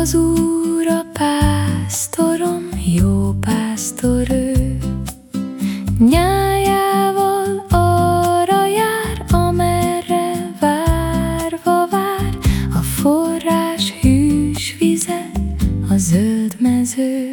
az Úr a pásztorom, jó pásztor ő. Nyájával arra jár, amerre várva vár, a forrás hűs vize, a zöld mező.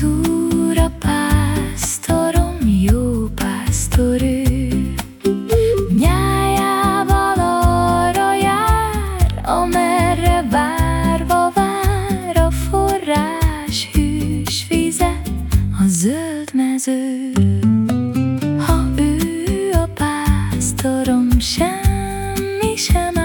Jézus a pásztorom, jó pásztor ő. Nyájával arra jár, amerre várva vár a forrás hűs vize, a zöld mező. Ha ő a pásztorom, semmi sem